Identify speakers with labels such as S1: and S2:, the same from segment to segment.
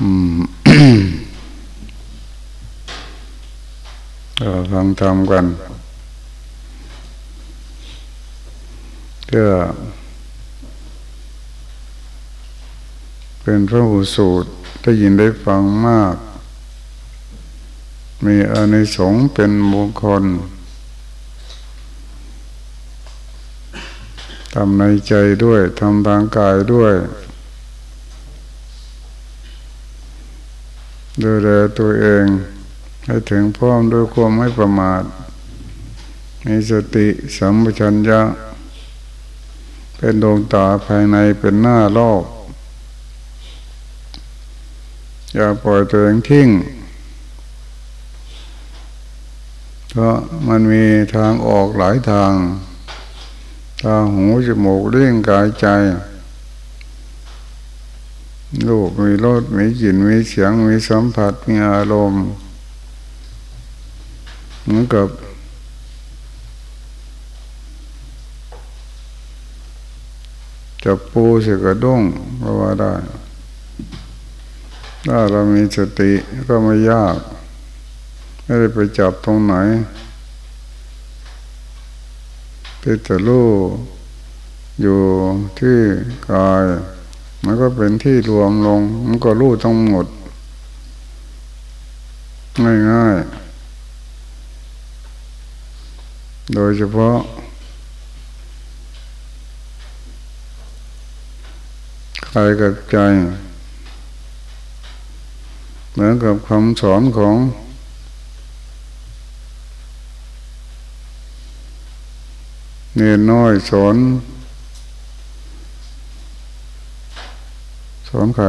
S1: อืมก็ฟังทำกัน เพื่อ เป็นพระหูสูตรได้ยินได้ฟังมาก มีอานิสงส์เป็นมงคลทำในใจด้วยทำทางกายด้วย ดูแลตัวเอง ให้ถึงพร้อมด้วยความไม่ประมาท มีสติสัมปชัญญะ เป็นดวงตาภายในเป็นหน้าโลก อย่าปล่อยตัวเองทิ้งเพราะมันมีทางออกหลายทางตาหูจมูกเลี้ยงกายใจ รูปมีรสมีกลิ่นมีเสียงมีสัมผัสมีอารมณ์เหมือนกับจับปูเสกระด้งก็ว่าได้ ถ้าเรามีสติก็ไม่ยาก ไม่ได้ไปจับตรงไหนเป็นแต่รู้อยู่ที่กาย มันก็เป็นที่รวมลง มันก็รู้ทั้งหมด ง่ายๆ โดยเฉพาะกายกับใจ เหมือนกับคำสอนของเนนน้อยสอน สอนใคร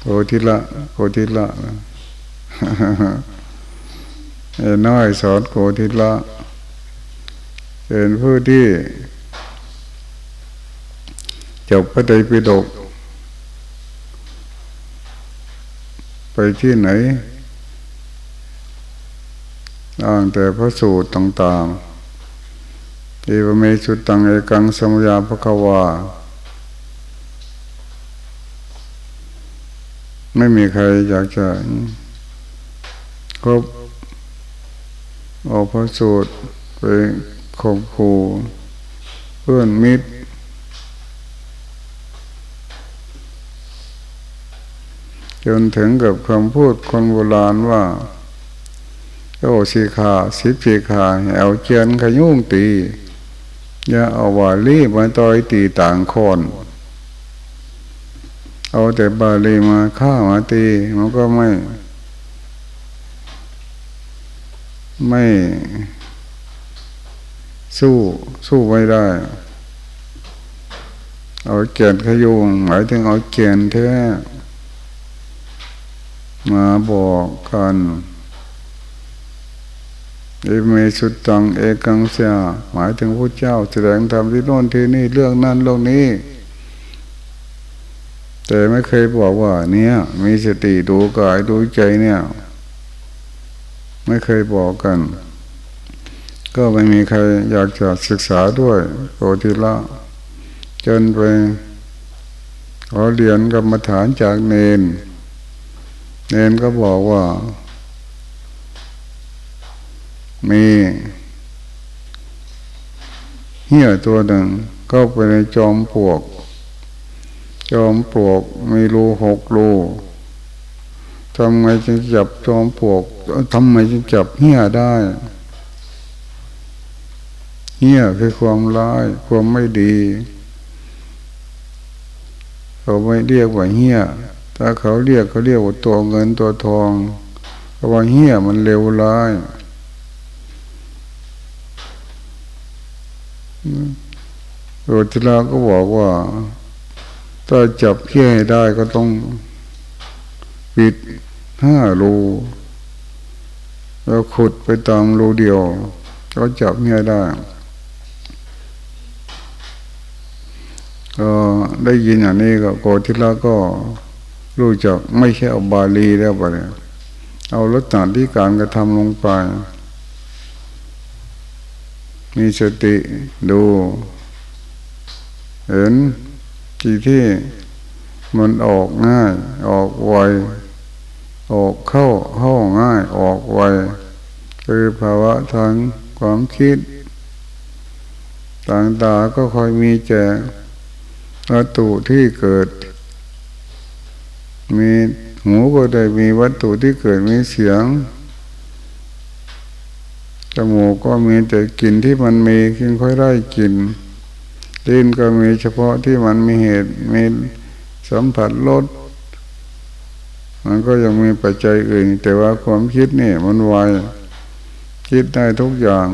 S1: โกทิละโกทิละเอ็น้อยสอนโกทิละเป็นผู้ที่จบพระไตรปิฎกไปที่ไหนอ่านแต่พระสูตรต่าง ๆ เอวเมชุตังเอกังสมุยาภควาไม่มีใครอยากจะครบออกพระสูตรไปข่มขู่เพื่อนมิตร จนถึงกับคำพูดคนโบราณว่าโอ้สีขาสิบสีขาเอาเจียนขยุ่งตี อย่าเอาวาลีมาต่อยตีต่างคน เอาแต่บาลีมาฆ่ามาตีมันก็ไม่ ไม่สู้สู้ไม่ได้ เอาเกียนขยุงหมายถึงเอาเกียนแท้มาบอกกัน อเมสุดตังเอกังเสียหมายถึงพระเจ้า แสดงธรรมที่โน่นที่นี่เรื่องนั้นเรื่องนี้ แต่ไม่เคยบอกว่า เนี่ย มีสติดูกายดูใจเนี่ย ไม่เคยบอกกัน ก็ไม่มีใครอยากจะศึกษาด้วยโอทิละ จนไปขอเรียนกรรมฐานจากเนน เนนก็บอกว่า มีเหี้ยตัวหนึ่งเข้าไปในจอมปลวก จอมปลวกมีรูหกรูทำไงจึงจับจอมปลวกทำไมจึงจับเหี้ยได้เหี้ยคือความร้ายความไม่ดีเขาไม่เรียกว่าเหี้ย ถ้าเขาเรียกเขาเรียกว่าตัวเงินตัวทองเพราะว่าเหี้ยมันเลวร้าย โรติลาก็บอกว่า ถ้าจับเขี้ยได้ก็ต้องปิดห้ารูแล้วขุดไปตามรูเดียว ก็จับเขี้ยได้ก็ได้ยินอย่างนี้ก็โกทิลาก็รู้จักไม่ใช่เอาบาลีแล้วไปเอารถจานที่การกระทำลงไป มีสติดู เห็นที่ที่มันออกง่าย ออกไวออกเข้าเข้าง่ายออกไวคือภาวะทางความคิด ต่างตาก็คอยมีแจวัตถุที่เกิด มีหูก็ได้มีวัตถุที่เกิดมีเสียง จมูกก็มีแต่กลิ่นที่มันมีกินค่อยได้กลิ่นลิ้นก็มีเฉพาะที่มันมีเหตุมีสัมผัสรสมันก็ยังมีปัจจัยอื่น แต่ว่าความคิดนี่มันไวคิดได้ทุกอย่าง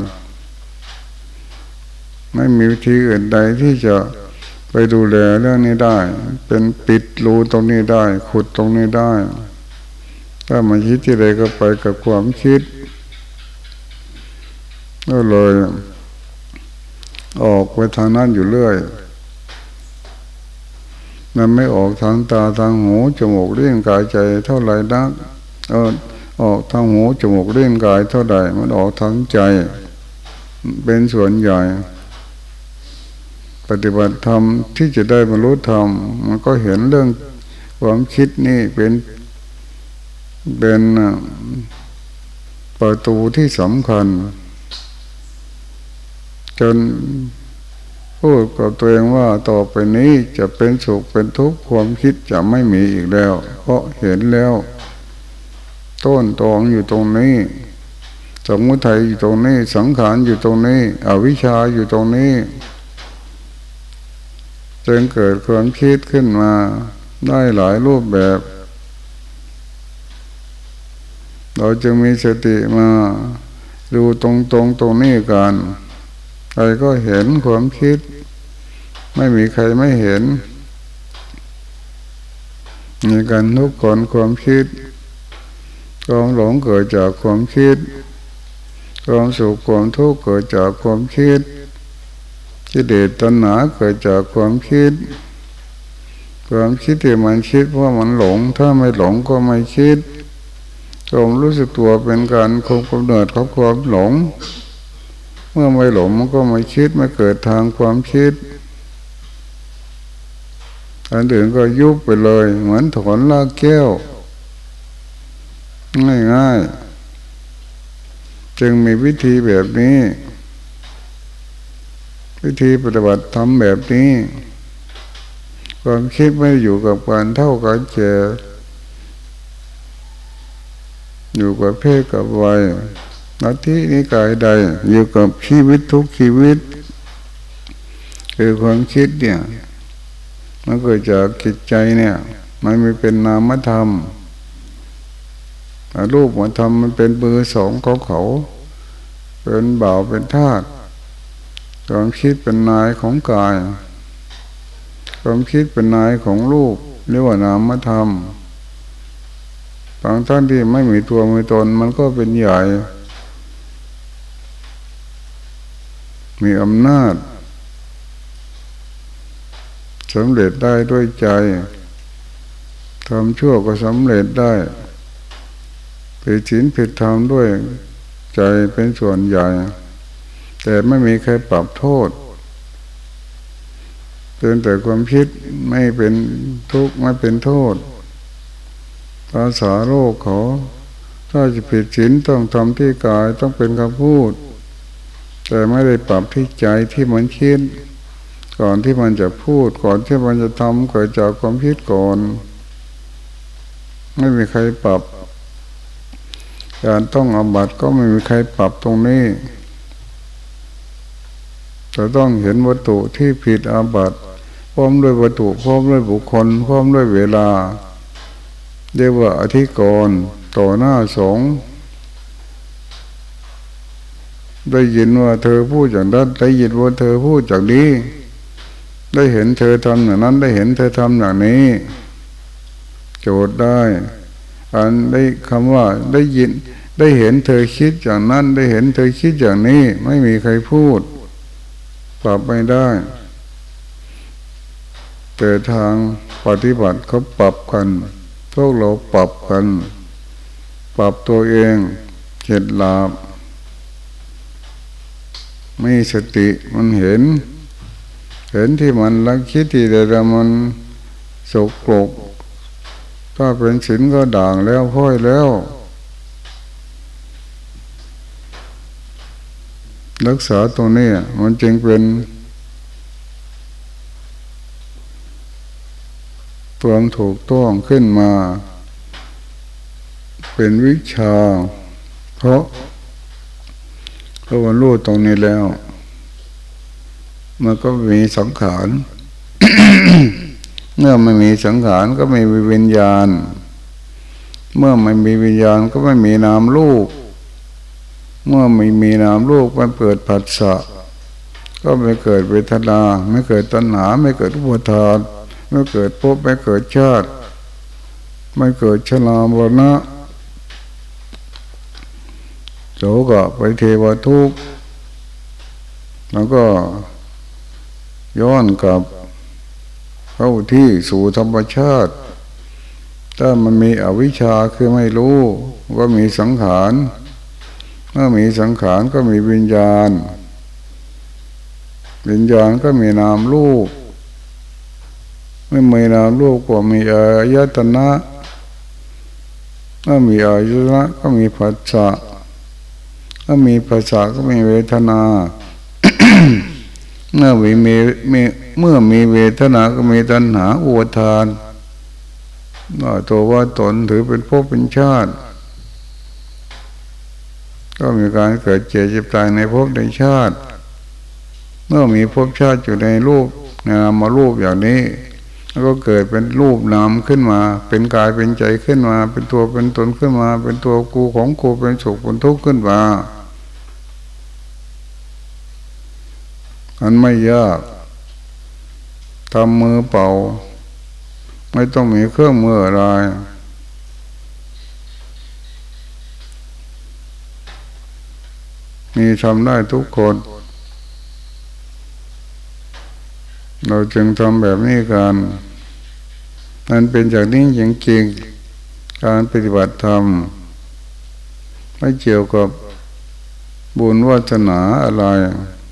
S1: ไม่มีวิธีอื่นใดที่จะไปดูแลเรื่องนี้ได้ เป็นปิดรูตรงนี้ได้ ขุดตรงนี้ได้ ถ้ามันคิดที่ใดก็ไปกับความคิด ก็เลย ออกไปทางนั้นอยู่เรื่อย มันไม่ออกทางตาทางหูจมูกเลี้ยงกายใจเท่าไรนักเออออกทางหูจมูกเลี้ยงกายเท่าใดมันออกทางใจ เป็นส่วนใหญ่ ปฏิบัติธรรมที่จะได้บรรลุธรรม มันก็เห็นเรื่องความคิดนี่เป็นเป็นประตูที่สำคัญ จนพูดกับตัวเองว่าต่อไปนี้จะเป็นสุขเป็นทุกข์ความคิดจะไม่มีอีกแล้ว เพราะเห็นแล้ว ต้นตองอยู่ตรงนี้ สมุทัยอยู่ตรงนี้ สังขารอยู่ตรงนี้ อวิชชาอยู่ตรงนี้จนเกิดความคิดขึ้นมาได้หลายรูปแบบ เราจะมีสติมา ดูตรงตรงตรงนี้กัน รก็เห็นความคิด ไม่มีใครไม่เห็น มีการทุกคนความคิดความหลงเกิดจากความคิด ความสุขความทุกข์เกิดจากความคิดกิเลสตัณหาเกิดจากความคิด ความคิดที่มันคิดเพราะมันหลง ถ้าไม่หลงก็ไม่คิดความรู้สึกตัวเป็นการคงกำเนิดของความหลง เมื่อไม่หลงมันก็ไม่คิดไม่เกิดทางความคิด อันอื่นก็ยุบไปเลย เหมือนถอนลากแก้ว ง่ายๆ จึงมีวิธีแบบนี้ วิธีปฏิบัติทำแบบนี้ ความคิดไม่อยู่กับการเท่ากันเจออยู่กับเพศกับวัย นาทีนิกายใดอยู่กับชีวิตทุกชีวิต คือความคิดเนี่ยมันเกิดจากจิตใจเนี่ย มันไม่เป็นนามธรรมรูปมันทำมันเป็นเบอร์สองของเขา เป็นเบาเป็นธาตุความคิดเป็นนายของกาย ความคิดเป็นนายของรูปเรียกว่านามธรรมบางท่านที่ไม่มีตัวมีตนมันก็เป็นใหญ่ มีอำนาจสำเร็จได้ด้วยใจทำชั่วก็สำเร็จได้ผิดศีลผิดธรรมด้วยใจเป็นส่วนใหญ่ แต่ไม่มีใครปรับโทษเป็นแต่ความคิดไม่เป็นทุกข์ไม่เป็นโทษ ภาษาโลกเขา ถ้าจะผิดศีลต้องทำที่กายต้องเป็นคำพูด แต่ไม่ได้ปรับที่ใจที่มันคิด ก่อนที่มันจะพูด ก่อนที่มันจะทำเกิดจากความคิดก่อน ไม่มีใครปรับ การต้องอาบัตก็ไม่มีใครปรับตรงนี้จะต้องเห็นวัตถุที่ผิดอาบัตพร้อมด้วยวัตถุพร้อมด้วยบุคคลพร้อมด้วยเวลา เรียกว่าอธิกรต่อหน้าสงฆ์ ได้ยินว่าเธอพูดอย่างนั้นได้ยินว่าเธอพูดอย่างนี้ ได้เห็นเธอทำอย่างนั้น ได้เห็นเธอทำอย่างนี้ โจทย์ได้ อันได้คำว่าได้ยิน ได้เห็นเธอคิดอย่างนั้น ได้เห็นเธอคิดอย่างนี้ ไม่มีใครพูดปรับไม่ได้ แต่ทางปฏิบัติเขาปรับกัน พวกเราปรับกัน ปรับตัวเองเห็ดลาบ มีสติมันเห็น เห็นที่มันลักคิดที่แต่มันสกปรกถ้าเป็นศีลก็ด่างแล้วพ้อยแล้ว รักษาตรงนี้มันจึงเป็นความถูกต้องขึ้นมา เป็นวิชา เพราะ เพราะวันรู้ตรงนี้แล้ว มันก็มีสังขาร เมื่อไม่มีสังขารก็ไม่มีวิญญาณ เมื่อไม่มีวิญญาณก็ไม่มีนามลูกเมื่อไม่มีนามลูกมันเปิดผัสสะ ก็ไม่เกิดเวทนา ไม่เกิดตัณหา ไม่เกิดอุปทาน ไม่เกิดภพไม่เกิดชาติ ไม่เกิดชรามรณะ โสกะไปเทวทุกข์แล้วก็ย้อนกลับเข้าที่สู่ธรรมชาติ ถ้ามันมีอวิชชาคือไม่รู้ว่ามีสังขารเมื่อมีสังขารก็มีวิญญาณ วิญญาณก็มีนามรูปไม่มีนามรูปก็มีอายตนะเมื่อมีอายตนะก็มีผัสสะ เมื่อมีผัสสะก็มีเวทนา เมื่อมีมีมีเมื่อมีเวทนาก็มีตัณหาอุทานว่าตัวว่าตนถือเป็นภพเป็นชาติ ก็มีการเกิดเจ็บเจ็บตายในภพในชาติ เมื่อมีภพชาติอยู่ในรูปนามมารูปอย่างนี้ก็เกิดเป็นรูปนามขึ้นมา เป็นกายเป็นใจขึ้นมา เป็นตัวเป็นตนขึ้นมา เป็นตัวกูของกูเป็นสุขเป็นทุกข์ขึ้นมา อันไม่ยากทำมือเป่า ไม่ต้องมีเครื่องมืออะไรมีทำได้ทุกคน เราจึงทำแบบนี้กันมันเป็นจากนี้จริงๆการปฏิบัติธรรมไม่เกี่ยวกับบุญวาสนาอะไร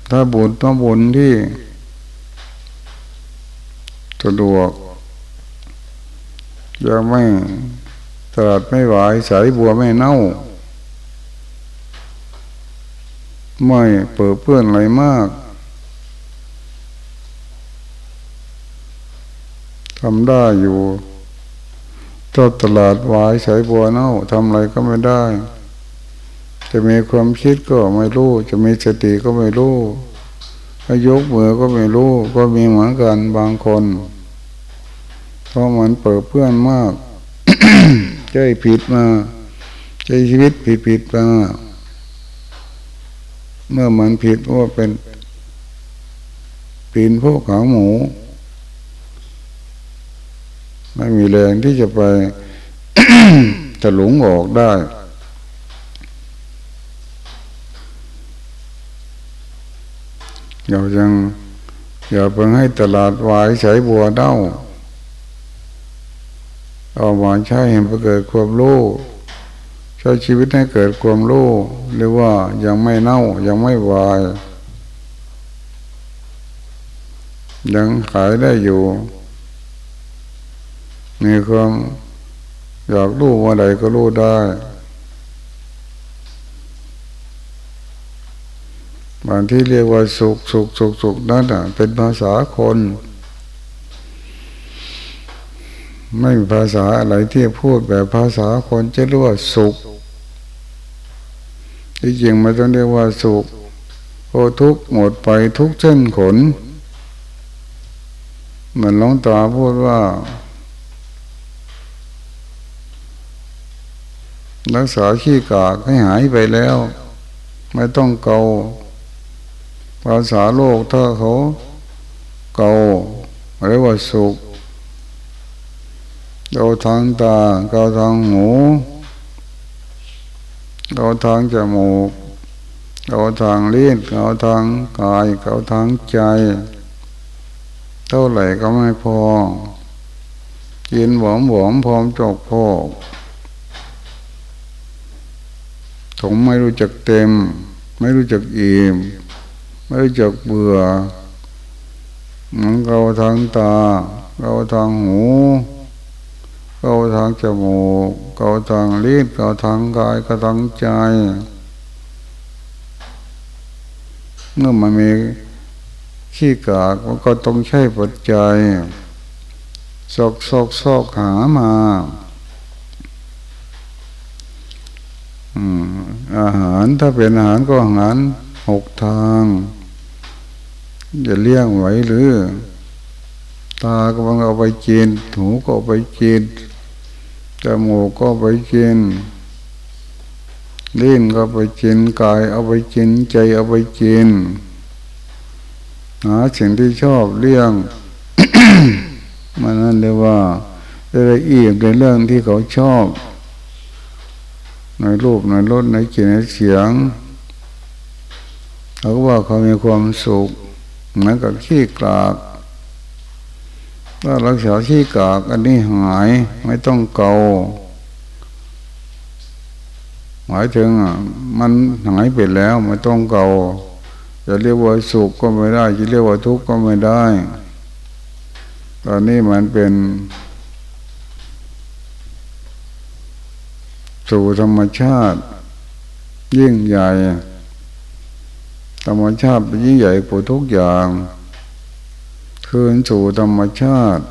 S1: ถ้าบุญต้องบุญที่สะดวกจะไม่ตลาดไม่ไหวสายบัวไม่เน่า ไม่เปิดเพื่อนอะไรมากทำได้อยู่ถ้าตลาดวายสายบัวเน่าทำอะไรก็ไม่ได้ จะมีความคิดก็ไม่รู้ จะมีสติก็ไม่รู้ถ้ายกมือก็ไม่รู้ ก็มีเหมือนกันบางคน เพราะมันเปิดเพื่อนมากใจผิดมาใจชีวิตผิดผิดมาเมื่อมันผิดว่าเป็นปีนพวกขาหมูไม่มีแรงที่จะไปจะหลงออกได้ เรายังอย่าเพิ่งให้ตลาดวายใช้บัวเน่าเอามาใช้ให้เกิดความรู้ใช้ชีวิตให้เกิดความรู้หรือว่ายังไม่เน่ายังไม่วาย ยังขายได้อยู่มีความอยากรู้ว่าใดก็รู้ได้ บางที่เรียกว่าสุขสุขสุขสุขนั่นอะ เป็นภาษาคน ไม่มีภาษาอะไรที่พูดแบบภาษาคนจะเรียกว่าสุขที่จริงมันต้องเรียกว่าสุขโอทุกหมดไปทุกเส้นขนเหมือนหล้องตาพูดว่า รักษาขี้กากให้หายไปแล้ว ไม่ต้องเกา ภาษาโลกถ้าเขาเกาเรียกว่าสุขเกาทางตาเกาทางหูเกาทางจมูกเกาทางลิ้นเกาทางกายเกาทางใจ เท่าไหร่ก็ไม่พอกินหวอมหวอมพร้อมจกพอกผมไม่รู้จักเต็ม ไม่รู้จักอิ่ม ไม่จักเบื่อมันเกาทางตาเกาทางหูเกาทางจมูกเกาทางลิ้นเกาทางกายเกาทางใจเมื่อมันมีขี้กากมันก็ต้องใช้ปัจจัยซอกซอกซอกหามาอาหารถ้าเป็นอาหารก็อาหารหกทาง จะเลี้ยงไหวหรือ ตาก็บังเอาไปกินหูก็ไปกินจมูกก็ไปกินลิ้นก็ไปกินกายเอาไปกินใจเอาไปกินหาสิ่งที่ชอบเลี้ยงมันนั่นเรียกว่าละเอียดในเรื่องที่เขาชอบ ในรูปในรสในกลิ่นในเสียงเขาว่าเขามีความสุข เหมือนกับขี้กาก ถ้ารักษาขี้กากอันนี้หายไม่ต้องเกาหมายถึงอะมันหายไปแล้วไม่ต้องเกาจะเรียกว่าสุขก็ไม่ได้จะเรียกว่าทุกข์ก็ไม่ได้ ตอนนี้มันเป็น สู่ธรรมชาติ ยิ่งใหญ่ ธรรมชาติยิ่งใหญ่กว่าทุกอย่าง คืนสู่ธรรมชาติ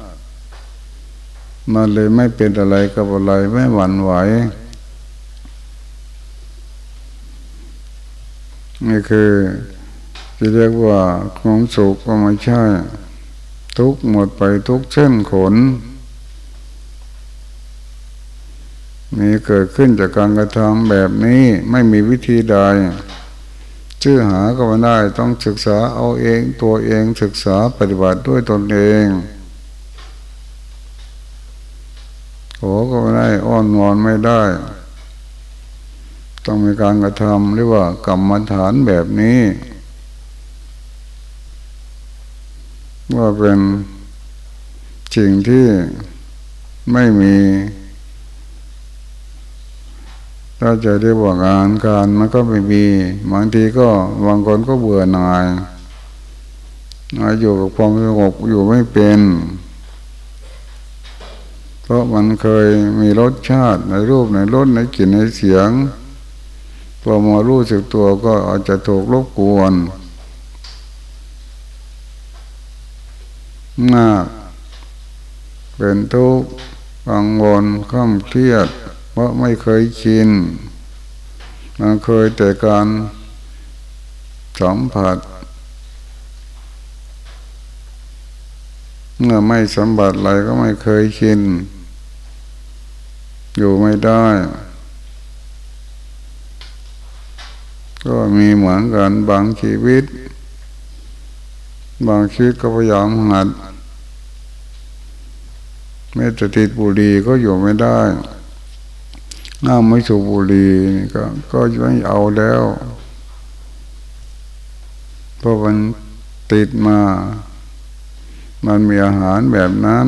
S1: มันเลยไม่เป็นอะไรกับอะไรไม่หวั่นไหวนี่คือจะเรียกว่าความสุขก็ไม่ใช่ ทุกหมดไปทุกเช่นขนมีเกิดขึ้นจากการกระทำแบบนี้ไม่มีวิธีใด ชื่อหาก็ไม่ได้ต้องศึกษาเอาเองตัวเองศึกษาปฏิบัติด้วยตนเองโอก็ไม่ได้อ้อนวอนไม่ได้ ต้องมีการกระทำหรือว่ากรรมฐานแบบนี้ว่าเป็นสิ่งที่ไม่มี ถ้าจะได้บอกงานการมันก็ไม่มีบางทีก็บางคนก็เบื่อหน่ายอยู่กับความสงบอยู่ไม่เป็น เพราะมันเคยมีรสชาติในรูปในรสในกลิ่นในเสียงพอมารู้สึกตัวก็อาจจะถูกรบกวนมากเป็นทุกข์กังวลข้ามเครียด เพราะไม่เคยชินมันเคยแต่การสัมผัสเมื่อไม่สัมผัสอะไรก็ไม่เคยชิน อยู่ไม่ได้ ก็มีเหมือนกันบางชีวิต บางชีวิตก็พยายามหัดไม่จะติดบุหรี่ก็อยู่ไม่ได้ น้าไม่สูบบุหรี่ก็ ก็ไม่เอาแล้วเพราะมันติดมา มันมีอาหารแบบนั้น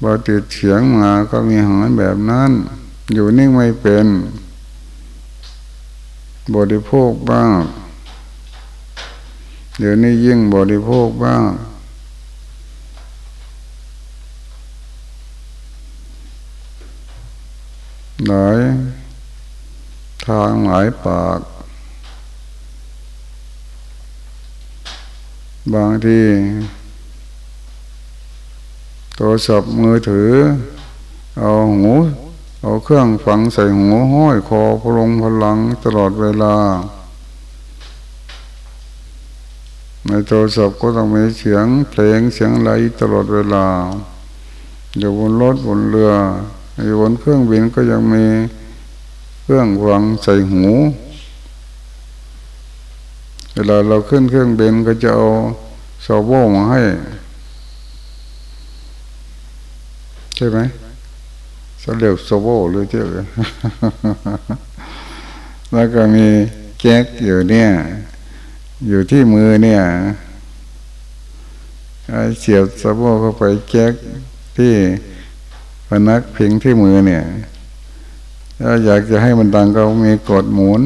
S1: พอติดเสียงมาก็มีอาหารแบบนั้น อยู่นิ่งไม่เป็น บริโภคบ้าง เดี๋ยวนี้ยิ่งบริโภคบ้าง หลายทางหลายปาก บางทีโทรศัพท์มือถือ เอาหูเอาเครื่องฝังใส่หัวห้อยคอพลงพลังตลอดเวลา ในโทรศัพท์ก็ต้องมีเสียงเพลงเสียงไหลตลอดเวลาอยู่บนรถบนเรือ อยู่บนเครื่องบินก็ยังมีเครื่องฝังใส่หู เวลาเราขึ้นเครื่องบินก็จะเอาซอโบมาให้ ใช่ไหมสเรียกโซโบหรือเจ้าแล้วก็มีแจ็คอยู่เนี่ย อยู่ที่มือเนี่ยเสียบโซโบเข้าไปแจ็คที่ พนักพิงที่มือเนี่ย ถ้าอยากจะให้มันดังก็มีกดหมุน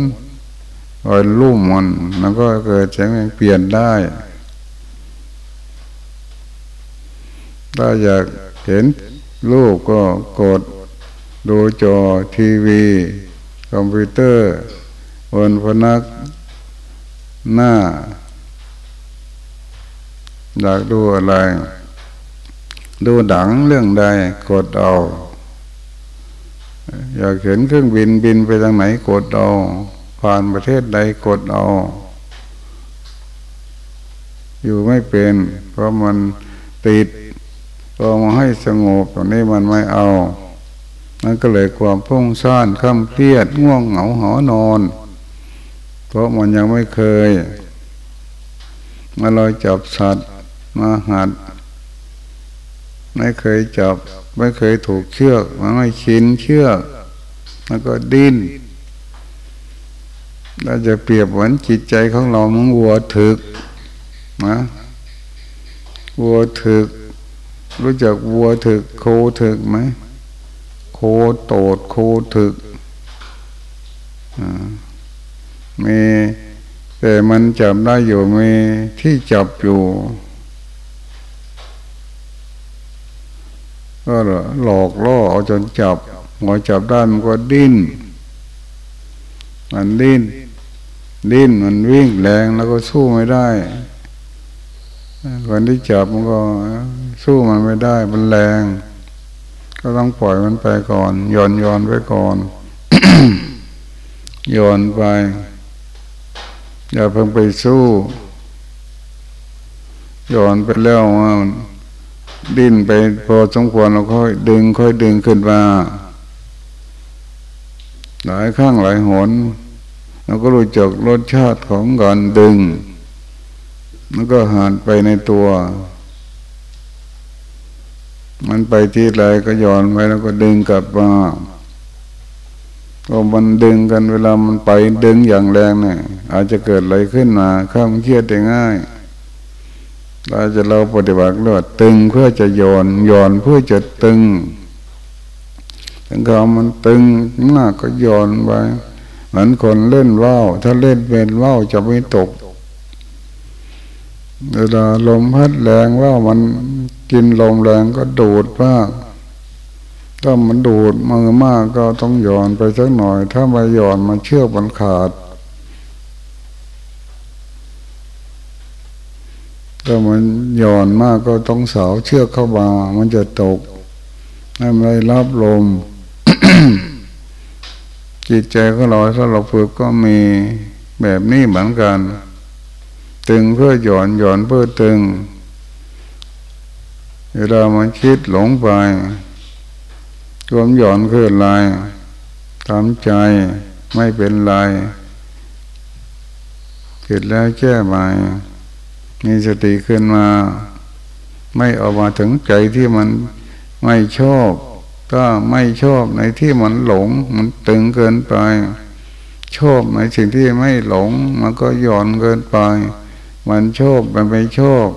S1: อ่อนรุ่มมันมันก็เกิดเสียงเปลี่ยนได้ ถ้าอยากเห็นรูปก็กดดูจอทีวี คอมพิวเตอร์บนพนักหน้า อยากดูอะไร ดูดังเรื่องใดกดเอา อยากเห็นเครื่องบินบินไปทางไหนกดเอา ผ่านประเทศใดกดเอา อยู่ไม่เป็น เพราะมันติดพอมาให้สงบตรงนี้มันไม่เอานั่นก็เลยความพุ่งซ่านข้ามเครียดง่วงเหงาหอนอน เพราะมันยังไม่เคย มาลอยจับสัตว์มาหัด ไม่เคยจับ ไม่เคยถูกเชือกมันไม่ชินเชือกมันก็ดิ้นเราจะเปรียบเหมือนจิตใจของเรามันวัวถึกนะวัวถึก รู้จักวัวถึก โคถึกไหมโคโตดโคถึกมีแต่มันจับได้อยู่มีที่จับอยู่ ก็หลอกล่อเอาจนจับหัวจับได้มันก็ดิ้น มันดิ้น ดิ้นมันวิ่งแรงแล้วก็สู้ไม่ได้คนที่จับมันก็สู้มันไม่ได้ มันแรง ก็ต้องปล่อยมันไปก่อนย่อนย่อนไว้ก่อนย่อนไป อย่าเพิ่งไปสู้ย่อนไปแล้วว่า ดิ้นไปพอสมควรเราค่อยดึงค่อยดึงขึ้นมาหลายข้างหลายหนเราก็รู้จักรสชาติของการดึง แล้วก็หันไปในตัว มันไปที่ไรก็ย้อนไปแล้วก็ดึงกลับมาก็มันดึงกันเวลามันไปดึงอย่างแรงเนี่ยอาจจะเกิดอะไรขึ้นมาข้ามเครียดได้ง่าย เราจะเราปฏิบัติเลือตึงเพื่อจะโยนโยนเพื่อจะตึงถึงเขามันตึงมากก็โยนไปเหมือนคนเล่นว่าวถ้าเล่นเป็นว่าวจะไม่ตกเวลาลมพัดแรงว่ามันกินลมแรงก็ดูดมากถ้ามันดูดมือมากก็ต้องหย่อนไปสักหน่อย ถ้าไม่หย่อนมันเชือกมันขาด ถ้ามันหย่อนมากก็ต้องเสาเชือกเข้ามา มันจะตกให้ไม่รับลม จิตใจของเราถ้าเราฝึกก็มีแบบนี้เหมือนกัน ตึงเพื่อหย่อนหย่อนเพื่อตึง เวลามันคิดหลงไปรวมหย่อนคือลายทำใจไม่เป็นลายคิดแล้วแก้ใหม่ มีสติขึ้นมา ไม่ออกมาถึงใจที่มันไม่ชอบ ก็ไม่ชอบในที่มันหลง มันตึงเกินไป ชอบในสิ่งที่ไม่หลง มันก็หย่อนเกินไป มันชอบมันไม่ชอบ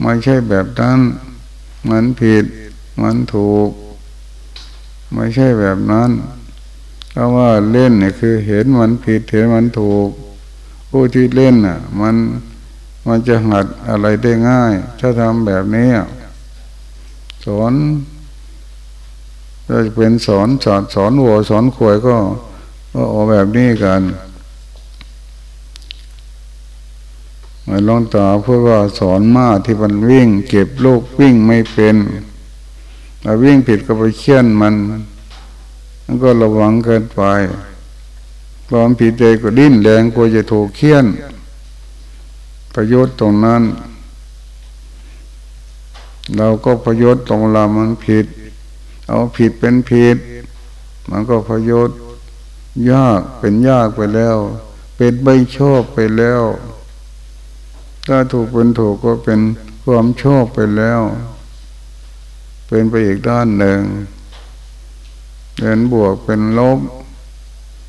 S1: ไม่ใช่แบบนั้น มันผิด มันถูก ไม่ใช่แบบนั้นเพราะว่าเล่นเนี่ยคือเห็นมันผิดเห็นมันถูก ผู้ที่เล่นอะ มันมันจะหัดอะไรได้ง่าย ถ้าทำแบบนี้สอนจะเป็นสอนสอนสอนวัวสอนขวยก็ก็เอาแบบนี้กันมันลองตาพูดว่าสอนม้าที่มันวิ่ง เก็บลูกวิ่งไม่เป็นถ้าวิ่งผิดก็ไปเคี่ยนมันมันก็ระวังเกินไป ความผิดใจก็ดิ้นแรงกลัวจะถูกเคี่ยน ประโยชน์ตรงนั้น เราก็ประโยชน์ตรงเรามันผิด เอาผิดเป็นผิด มันก็ประโยชน์ยากเป็นยากไปแล้ว เป็นไม่ชอบไปแล้ว ถ้าถูกเป็นถูกก็เป็นความชอบไปแล้ว เป็นไปอีกด้านหนึ่งเรียนบวกเป็นลบ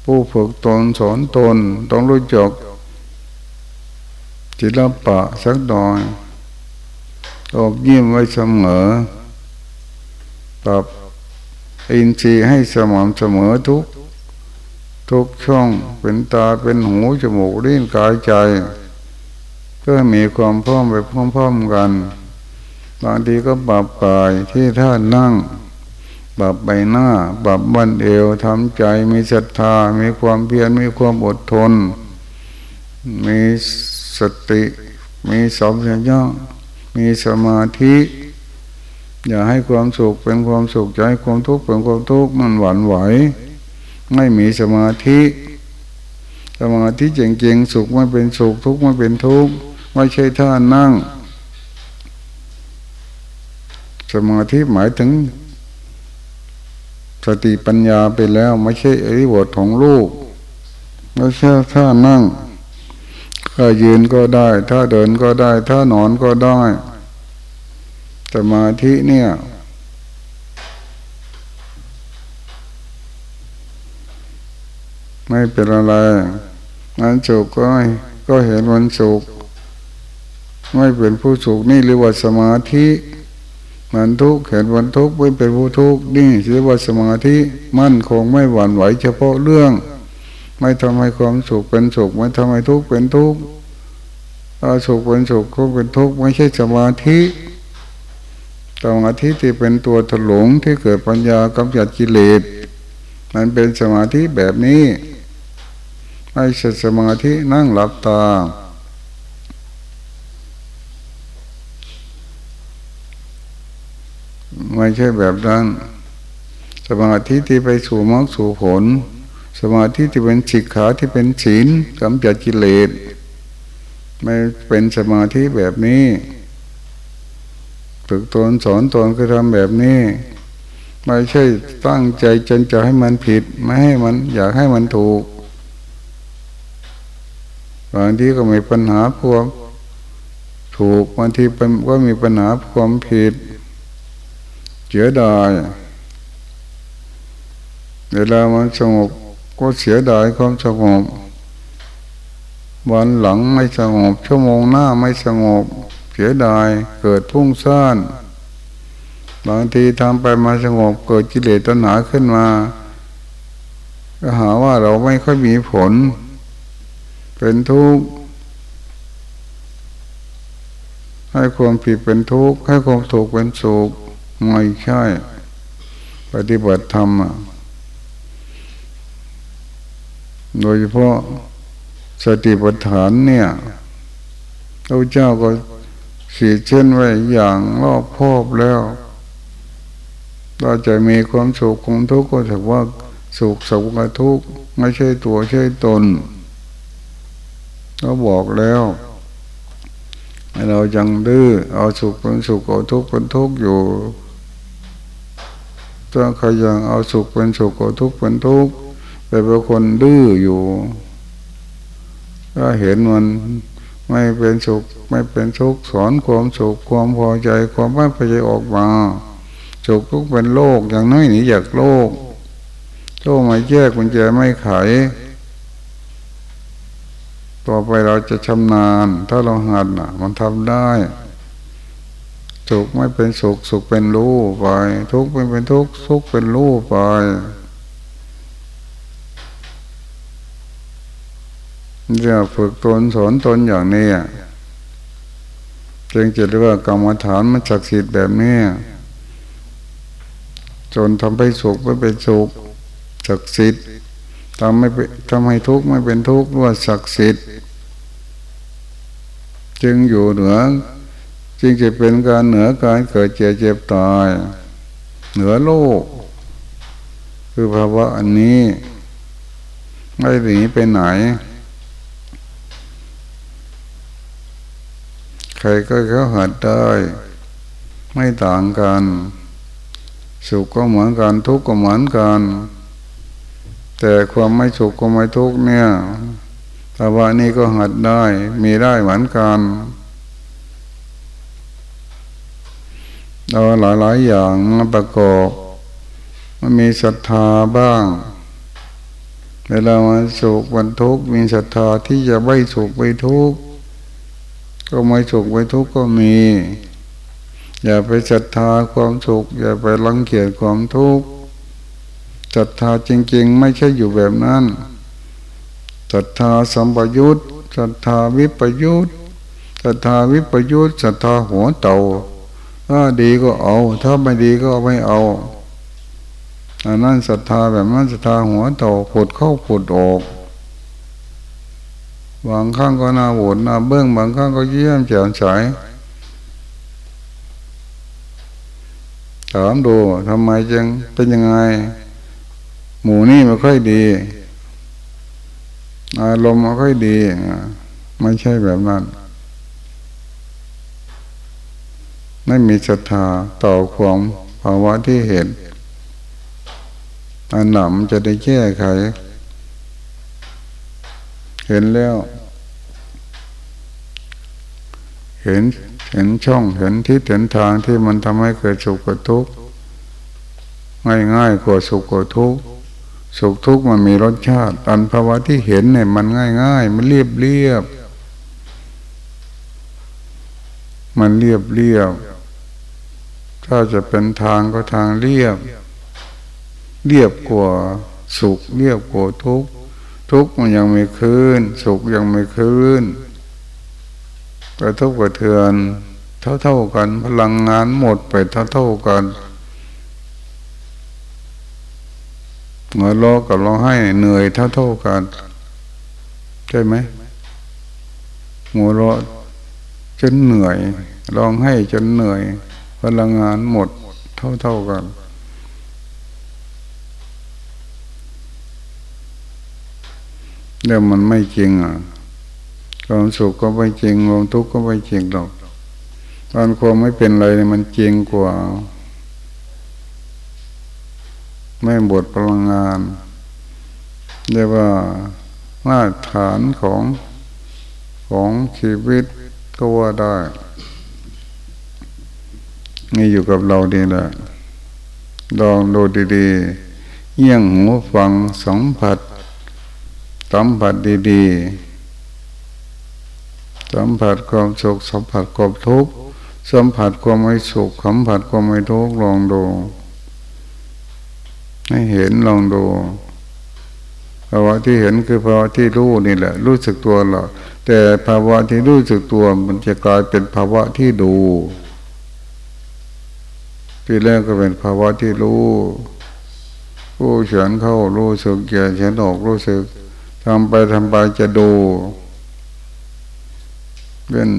S1: ผู้ฝึกตนสอนตนต้องรู้จักจิตปะสักหน่อยตบยิ้มไว้เสมอปรับอินทรีย์ให้สม่ำเสมอทุก ทุกช่องเป็นตาเป็นหูจมูกลิ้นกายใจ เพื่อมีความพร้อมไปพร้อมๆกัน บางทีก็ปรับกายที่ท่านั่ง ปรับใบหน้า ปรับบันเอวทำใจมีศรัทธา มีความเพียรมีความอดทน มีสติ มีสมสัญญามีสมาธิ อย่าให้ความสุขเป็นความสุขอย่าให้ความทุกข์เป็นความทุกข์มันหวั่นไหว ไม่มีสมาธิ สมาธิจริงๆสุขไม่เป็นสุขทุกข์ไม่เป็นทุกข์ไม่ใช่ท่านั่ง สมาธิหมายถึง สติปัญญาไปแล้ว ไม่ใช่อริบทของลูกไม่ใช่ท่านั่งถ้ายืนก็ได้ ถ้าเดินก็ได้ ถ้านอนก็ได้สมาธิเนี่ยไม่เป็นอะไรมันสุขก็ก็เห็นวันสุขไม่เป็นผู้สุขนี่เรียกว่าสมาธิ มันทุกข์เห็นวันทุกข์ไม่เป็นผู้ทุกข์นี่เรียว่าสมาธิมั่นคงไม่หวั่นไหวเฉพาะเรื่อง ไม่ทำให้ความสุขเป็นสุขไม่ทำให้ทุกข์เป็นทุกข์ถ้าสุขเป็นสุขทุกข์เป็นทุกข์ไม่ใช่สมาธิสมาธิที่เป็นตัวถลุงที่เกิดปัญญากำจัดกิเลสมันเป็นสมาธิแบบนี้ไม่ใช่สมาธินั่งหลับตา ไม่ใช่แบบนั้น สมาธิที่ไปสู่มรรคสู่ผล สมาธิที่เป็นสิกขาที่เป็นศีลกำจัดกิเลสไม่เป็นสมาธิแบบนี้ฝึกตนสอนตนก็ทำแบบนี้ ไม่ใช่ตั้งใจจนจะให้มันผิด ไม่ให้มันอยากให้มันถูกบางทีก็มีปัญหาความถูกบางทีก็มีปัญหาความผิด สียดายเวลามันสงบก็เสียดายความสงบวันหลังไม่สงบ ชั่วโมงหน้าไม่สงบ เสียดายเกิดพุ่งซ่านบางทีทำไปมาสงบเกิดกิเลสตัณหาขึ้นมาก็หาว่าเราไม่ค่อยมีผล เป็นทุกข์ให้ความผิดเป็นทุกข์ให้ความถูกเป็นสุข ไม่ใช่ ปฏิบัติธรรมโดยเฉพาะสติปัฏฐานเนี่ยพระเจ้าก็สีเช่นไว้อย่างรอบครอบแล้วเราจะมีความสุขของทุกข์ก็ถือว่าสุขสุขกับทุกข์ไม่ใช่ตัวใช่ตนเขาบอกแล้วเรายังดื้อเอาสุขเป็นสุขเอาทุกข์เป็นทุกข์อยู่ ถ้าใครยังเอาสุขเป็นสุขเอาทุกข์เป็นทุกข์แต่เป็นคนดื้ออยู่ ก็เห็นมันไม่เป็นสุขไม่เป็นทุกข์สอนความสุขความพอใจความไม่พอใจออกมาสุขทุกข์เป็นโลกอย่างน้อยหนีจากโลกโตไม่แยกมันจะไม่ไขต่อไปเราจะชำนาญ ถ้าเราหัดนะมันทำได้ สุขไม่เป็นสุข สุขเป็นรู้ไป ทุกข์ไม่เป็นทุกข์ทุกข์เป็นรู้ไปเรียกฝึกตนสอนตนอย่างนี้จึงจะเรียกว่ากรรมฐานมันศักดิ์สิทธิ์แบบนี้จนทำให้สุขไม่เป็นสุขศักดิ์สิทธิ์ทำไม่ทำให้ทุกข์ไม่เป็นทุกข์ว่าศักดิ์สิทธิ์จึงอยู่เหนือ จึงจะเป็นการเหนือการเกิดเจ็บเจ็บตาย เหนือโลก คือภาวะอันนี้ ไม่หนีไปไหน ใครก็เขาหัดได้ ไม่ต่างกัน สุขก็เหมือนกัน ทุกข์ก็เหมือนกัน แต่ความไม่สุขก็ไม่ทุกข์เนี่ยภาวะนี้ก็หัดได้ มีได้เหมือนกัน เราหลายหลายอย่างมาประกอบ มันมีศรัทธาบ้าง เวลามาสุขวันทุกข์มีศรัทธาที่จะไม่สุขไม่ทุกข์ก็ไม่สุขไม่ทุกข์ก็มี อย่าไปศรัทธาความสุข อย่าไปรังเกียจความทุกข์ศรัทธาจริง ๆ ไม่ใช่อยู่แบบนั้นศรัทธาสัมปยุตศรัทธาวิปยุตศรัทธาวิปยุตศรัทธาหัวเต่า ถ้าดีก็เอา ถ้าไม่ดีก็ไม่เอาอันนั้นศรัทธาแบบนั้นศรัทธาหัวเต่าผุดเข้าผุดออกบางครั้งก็น่าโหดน่าเบื้องบางครั้งก็เยี่ยมแจ่มใสถามดูทำไมจึงเป็นยังไง หมูนี่ไม่ค่อยดีอารมณ์ไม่ค่อยดีไม่ใช่แบบนั้น ไม่มีศรัทธาต่อความภาวะที่เห็นอันหนำจะได้แก้ไข เห็นแล้ว เห็นเห็นช่องเห็นทิศเห็นทางที่มันทำให้เกิดสุขกับทุกข์ง่ายง่ายกว่าสุขกับทุกข์สุขทุกข์มันมีรสชาติ อันภาวะที่เห็นเนี่ยมันง่ายง่ายมันเรียบเรียบมันเรียบเรียบ ถ้าจะเป็นทางก็ทางเรียบ เรียบกว่าสุขเรียบกว่าทุกข์ทุกข์มันยังไม่คืนสุขยังไม่คืนกระทบกระเทือนเท่าๆกัน พลังงานหมดไปเท่าๆกันเมื่อกับเราให้เหนื่อยเท่าๆกันใช่ไหมหัวเราจนเหนื่อยร้องให้จนเหนื่อย พลังงานหมดเท่าๆกัน เดี๋ยวมันไม่จริงอะความสุขก็ไม่จริงความทุกข์ก็ไม่จริงหรอกตอนความไม่เป็นอะไรมันจริงกว่า ไม่บดพลังงานเรียกว่ามาตรฐานของของชีวิตก็ว่าได้ นี่อยู่กับเราดีละลองดูดีๆเยี่ยงหูฟังสัมผัสสัมผัสดีๆสัมผัสความสุขสัมผัสความทุกข์สัมผัสความไม่สุขสัมผัสความไม่ทุกข์ลองดู ให้เห็นลองดูภาวะที่เห็นคือภาวะที่รู้นี่แหละ รู้สึกตัวเราแต่ภาวะที่รู้สึกตัวมันจะกลายเป็นภาวะที่ดู ที่แรกก็เป็นภาวะที่รู้รู้เฉียนเข้ารู้สึกเกียเฉียนออกรู้สึกทำไปทำไปจะดู เป็น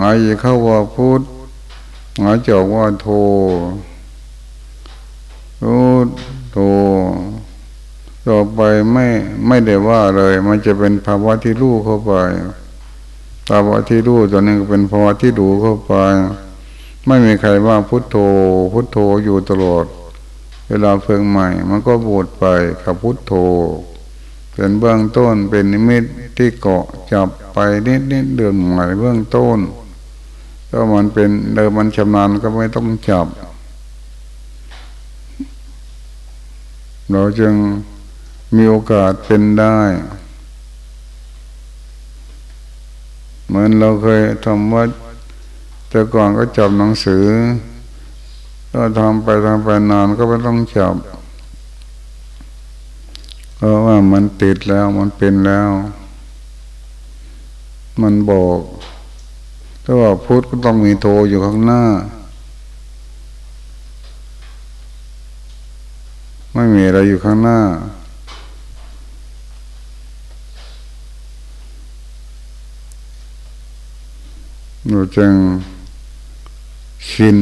S1: หายเข้าว่าพูดหายจอกว่าโทรู้โทต่อไปไม่ไม่ได้ว่าเลย มันจะเป็นภาวะที่รู้เข้าไปภาวะที่รู้ตัวนึงเป็นภาวะที่ดูเข้าไป ไม่มีใครว่าพุทโธ พุทโธอยู่ตลอด เวลาเพิ่งใหม่ มันก็บูดไปกับพุทโธเป็นเบื้องต้นเป็นนิมิตที่เกาะจับไปนิดนิดเดินใหม่เบื้องต้นถ้ามันเป็นเดิมมันชำนาญก็ไม่ต้องจับ เราจึงมีโอกาสเป็นได้เหมือนเราเคยทำวัด แต่ก่อนก็จับหนังสือ ก็ทำไปทำไปนานก็ไม่ต้องจับเพราะว่ามันติดแล้วมันเป็นแล้ว มันบอกถ้าว่าพุทธก็ต้องมีโทอยู่ข้างหน้า ไม่มีอะไรอยู่ข้างหน้าเราจึง ชิน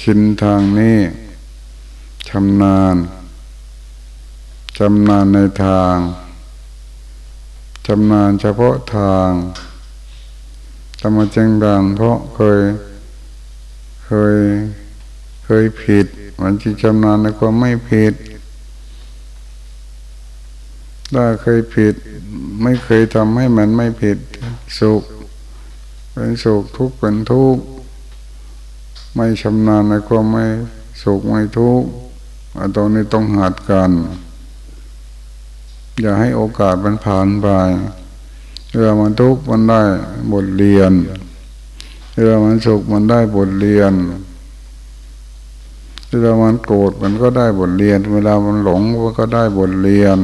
S1: ชินทางนี้ชำนาญชำนาญในทางชำนาญเฉพาะทางทำมาจังดังเพราะเคย เคย เคยผิด มันจะชำนาญในความไม่ผิด ถ้าเคยผิด ไม่เคยทำให้มันไม่ผิด สุข เป็นสุขทุกข์เป็นทุกข์ ไม่ชำนาญในความไม่สุขไม่ทุกข์ตรงนี้ต้องหัดกัน อย่าให้โอกาสมันผ่านไปเรือมันทุกข์มันได้บทเรียนเรือมันสุขมันได้บทเรียนเวลามันโกรธมันก็ได้บทเรียน เวลามันหลงมันก็ได้บทเรียน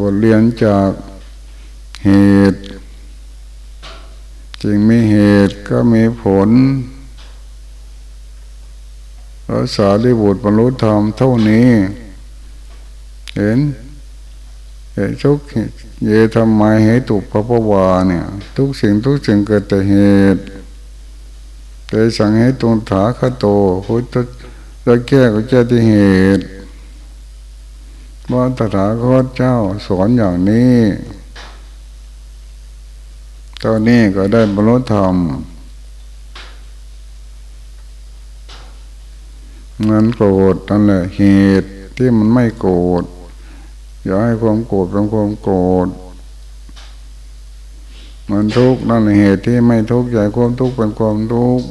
S1: บทเรียนจากเหตุ จึงมีเหตุก็มีผล พระสารีบุตรบรรลุธรรมเท่านี้ เห็นเหตุทุกเยทำไมให้ตุกพระพวาเนี่ย ทุกสิ่งทุกสิ่งเกิดแต่เหตุเตสั่งให้ตุนถาคโตพุทธจะแก้ก็แก้ที่เหตุว่าตถาคตเจ้าสอนอย่างนี้ตอนนี้ก็ได้บรรลุธรรม มันโกรธนั่นแหละเหตุที่มันไม่โกรธอย่าให้ความโกรธเป็นความโกรธมันทุกข์นั่นแหละเหตุที่ไม่ทุกข์ใหญ่ความทุกข์เป็นความทุกข์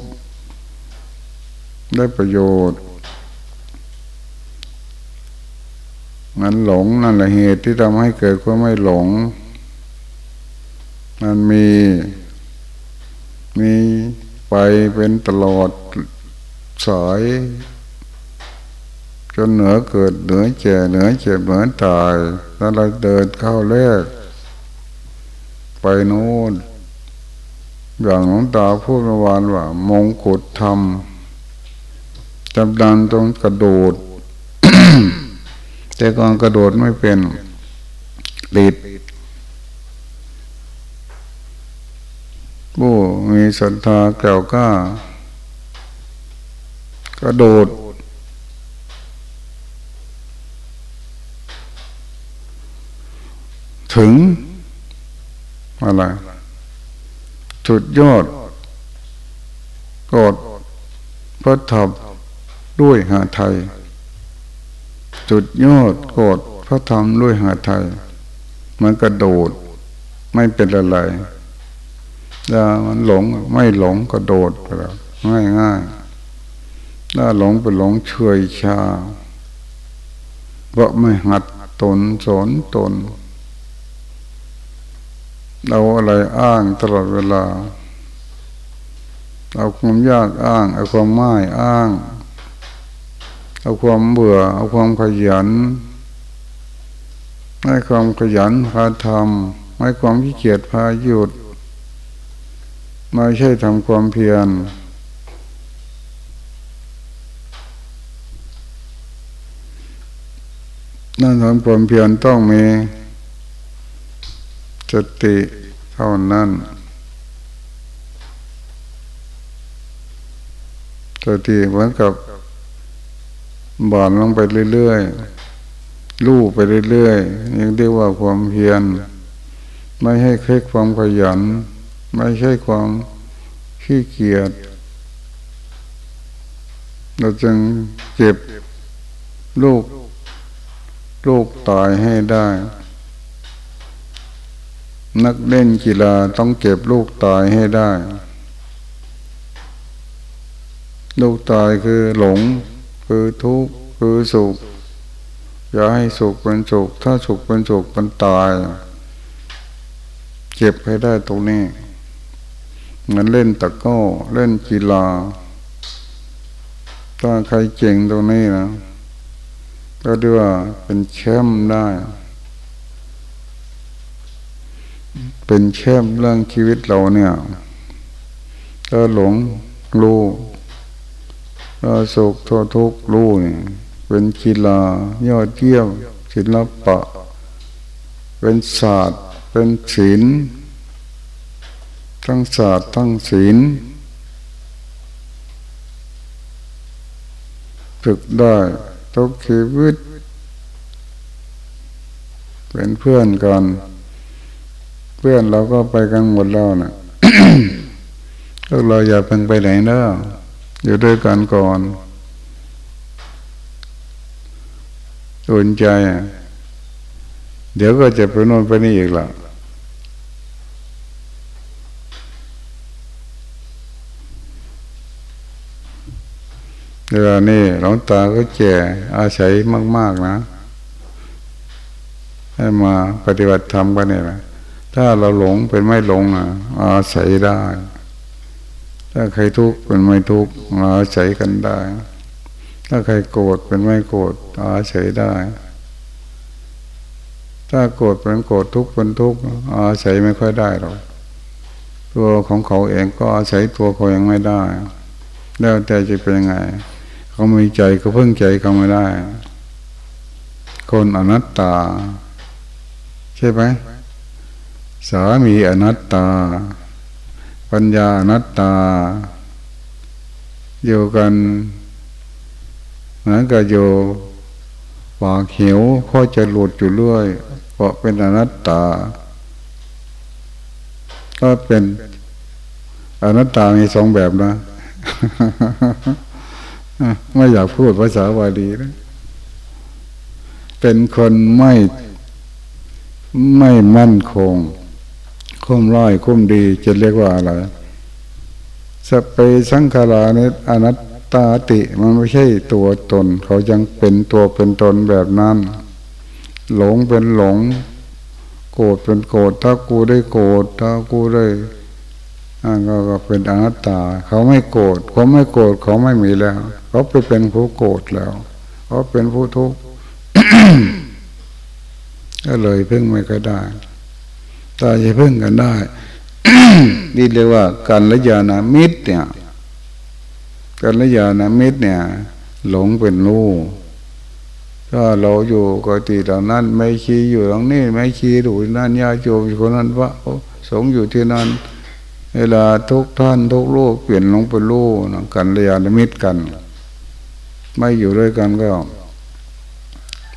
S1: ได้ประโยชน์มันหลงนั่นแหละเหตุที่ทำให้เกิดความไม่หลง มันมีมีไปเป็นตลอดสาย นเหนือเกิดเหนือแก่เหนือเจ็บเหนือตายแล้วเราเดินเข้าแรก ไปโน้นอย่างหลวงตาพูดเมื่อวานว่า มงกุฎธรรมจำดันตรงกระโดด แต่ก่อนกระโดดไม่เป็นติดผู้มีศรัทธาแก่วก้ากระโดด ถึงอะไรจุดยอดกอดพระธรรมด้วยหาไทย จุดยอดกรธพระธรรมด้วยหาไทย มันกระโดดไม่เป็นอะไรถ้ามันหลงไม่หลงกระโดดไปแล้วง่ายง่ายถ้าหลงไปหลงเฉยชาเพราะไม่หัดตนสนตน เราอะไรอ้างตลอดเวลา เอาความยากอ้าง เอาความไม่อ้าง เอาความเบื่อ เอาความขยัน ให้ความขยันพาทำให้ความขี้เกียจพาหยุด ไม่ใช่ทำความเพียรนั่นทำความเพียรต้องมี สติเท่านั้น สติเหมือนกับบานลงไปเรื่อยๆลู่ไปเรื่อยๆยังเรียกว่าความเพียรไม่ให้เคร่ความขยัน ไม่ใช่ความขี้เกียจเราจึงเจ็บลูกลูกตายให้ได้ นักเล่นกีฬาต้องเก็บลูกตายให้ได้ ลูกตายคือหลง คือทุกข์คือสุข อย่าให้สุขเป็นสุข ถ้าสุขเป็นสุขเป็นตาย เก็บให้ได้ตรงนี้เหมือนเล่นตะก้อเล่นกีฬาถ้าใครเก่งตรงนี้นะก็เรียเป็นแชมป์ได้ เป็นแชมเรื่องชีวิตเราเนี่ยถ้าหลงรู้ถ้าสุขทั่วทุกรู้เนี่ยเป็นกีฬายอดเยี่ยมศิลปะ เป็นศาสตร์ เป็นศิลป์ทั้งศาสตร์ทั้งศิลป์ฝึกได้ทุกชีวิต เป็นเพื่อนกัน เพื่อนเราก็ไปกันหมดแล้วนะพวกเราอย่าเพิ่งไปไหนเนอะอยู่ด้วยกันก่อนอุ่นใจ เดี๋ยวก็จะไปโน่นไปนี่อีกละเวลานี้หลวงตาก็แก่อาศัยมาก ๆ นะ ให้มาปฏิบัติธรรมกันเนี่ยนะ ถ้าเราหลงเป็นไม่หลงอะ อาศัยได้ ถ้าใครทุกข์เป็นไม่ทุกข์อาศัยกันได้ ถ้าใครโกรธเป็นไม่โกรธอาศัยได้ ถ้าโกรธเป็นโกรธทุกข์เป็นทุกข์อาศัยไม่ค่อยได้หรอกตัวของเขาเองก็อาศัยตัวเขาเองไม่ได้ แล้วแต่จะเป็นยังไง เขามีใจก็เพิ่งใจเขาไม่ได้ คนอนัตตา ใช่ไหม สามีอนัตตา ปัญญาอนัตตา อยู่กันเหมือนกับอยู่ปากเหียวพ่อจะหลุดอยู่เรื่อย เพราะเป็นอนัตตา ก็เป็นอนัตตามีสองแบบนะ ไม่อยากพูดภาษาบาลีนะเป็นคนไม่ไม่มั่นคง คุ้มร้อยคุ้มดีจะเรียกว่าอะไรสเปสังขารานิอนัตตาติมันไม่ใช่ตัวตน เขายังเป็นตัวเป็นตนแบบนั้น หลงเป็นหลง โกรธเป็นโกรธถ้ากูได้โกรธถ้ากูได้อันก็เป็นอนัตตา เขาไม่โกรธเขาไม่โกรธเขาไม่มีแล้ว เขาไปเป็นผู้โกรธแล้วเขาเป็นผู้ทุกข์ก็เลยพึ่งไม่ก็ได้ ตาจะพึ่งกันได้นี่เรียกว่าการละยานามิตรเนี่ยการละยานามิตรเนี่ย หลงเป็นลูถ้าเราอยู่กติเหล่านั้น ไม่ขี้อยู่ตรงนี้ไม่ขี้ดูนั่นญาโยมอยู่คนนั้นพระสงอยู่ที่นั้น เวลาทุกท่านทุกลูกเปลี่ยนลงเป็นลูกกันละยานมิตรกัน ไม่อยู่ด้วยกันก็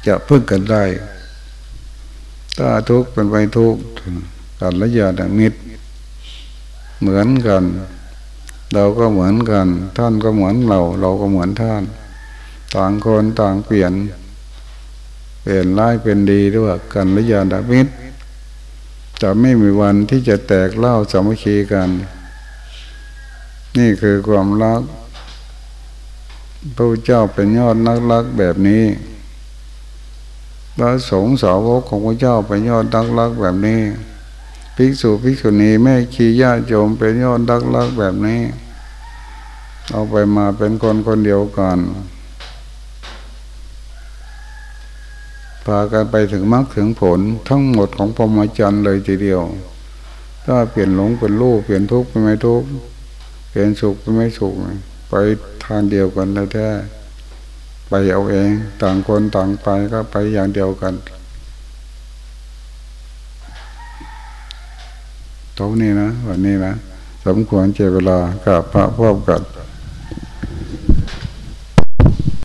S1: จะพึ่งกันได้ ถ้าทุกเป็นไปทุกกันละยานามิตร เหมือนกัน เราก็เหมือนกัน ท่านก็เหมือนเรา เราก็เหมือนท่าน ต่างคนต่างเปลี่ยน เปลี่ยนร้ายเป็นดีด้วยกันละยาดมิตร จะไม่มีวันที่จะแตกเล่าสามัคคีกัน นี่คือความรักพระเจ้าเป็นยอดนักรักแบบนี้ พระสงฆ์สาวกของพระเจ้าเป็นยอดนักรักแบบนี้ภิกษุภิกษุณีแม่ขีญาติโยมเป็นยอดดักลักแบบนี้ เอาไปมาเป็นคนคนเดียวกันพากันไปถึงมรรคถึงผลทั้งหมดของพรหมจรรย์เลยทีเดียว ถ้าเปลี่ยนหลงเป็นรูปเปลี่ยนทุกข์เป็นไม่ทุกข์เปลี่ยนสุขเป็นไม่สุขไปทางเดียวกันแท้ ไปเอาเอง ต่างคนต่างไปก็ไปอย่างเดียวกันตรงนี้นะ วันนี้นะสมควรเจเวลากับพระพบกัน